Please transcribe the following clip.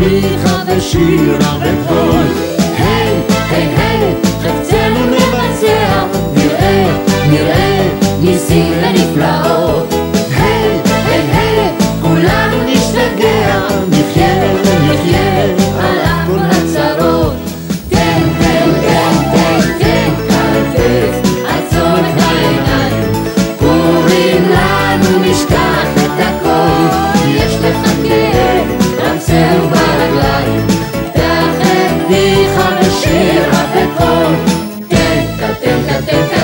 פיך ושירה וקול. היי, היי, היי, חפצנו נבצע, נראה, נראה, ניסים ונפלאות. היי, היי, היי, כולנו נשתגע, נחיה ונחיה על כל הצרות. תן, תן, תן, תן, תן, כרטס, עצום את העיניים. קוראים לנו נשכח את הכל. te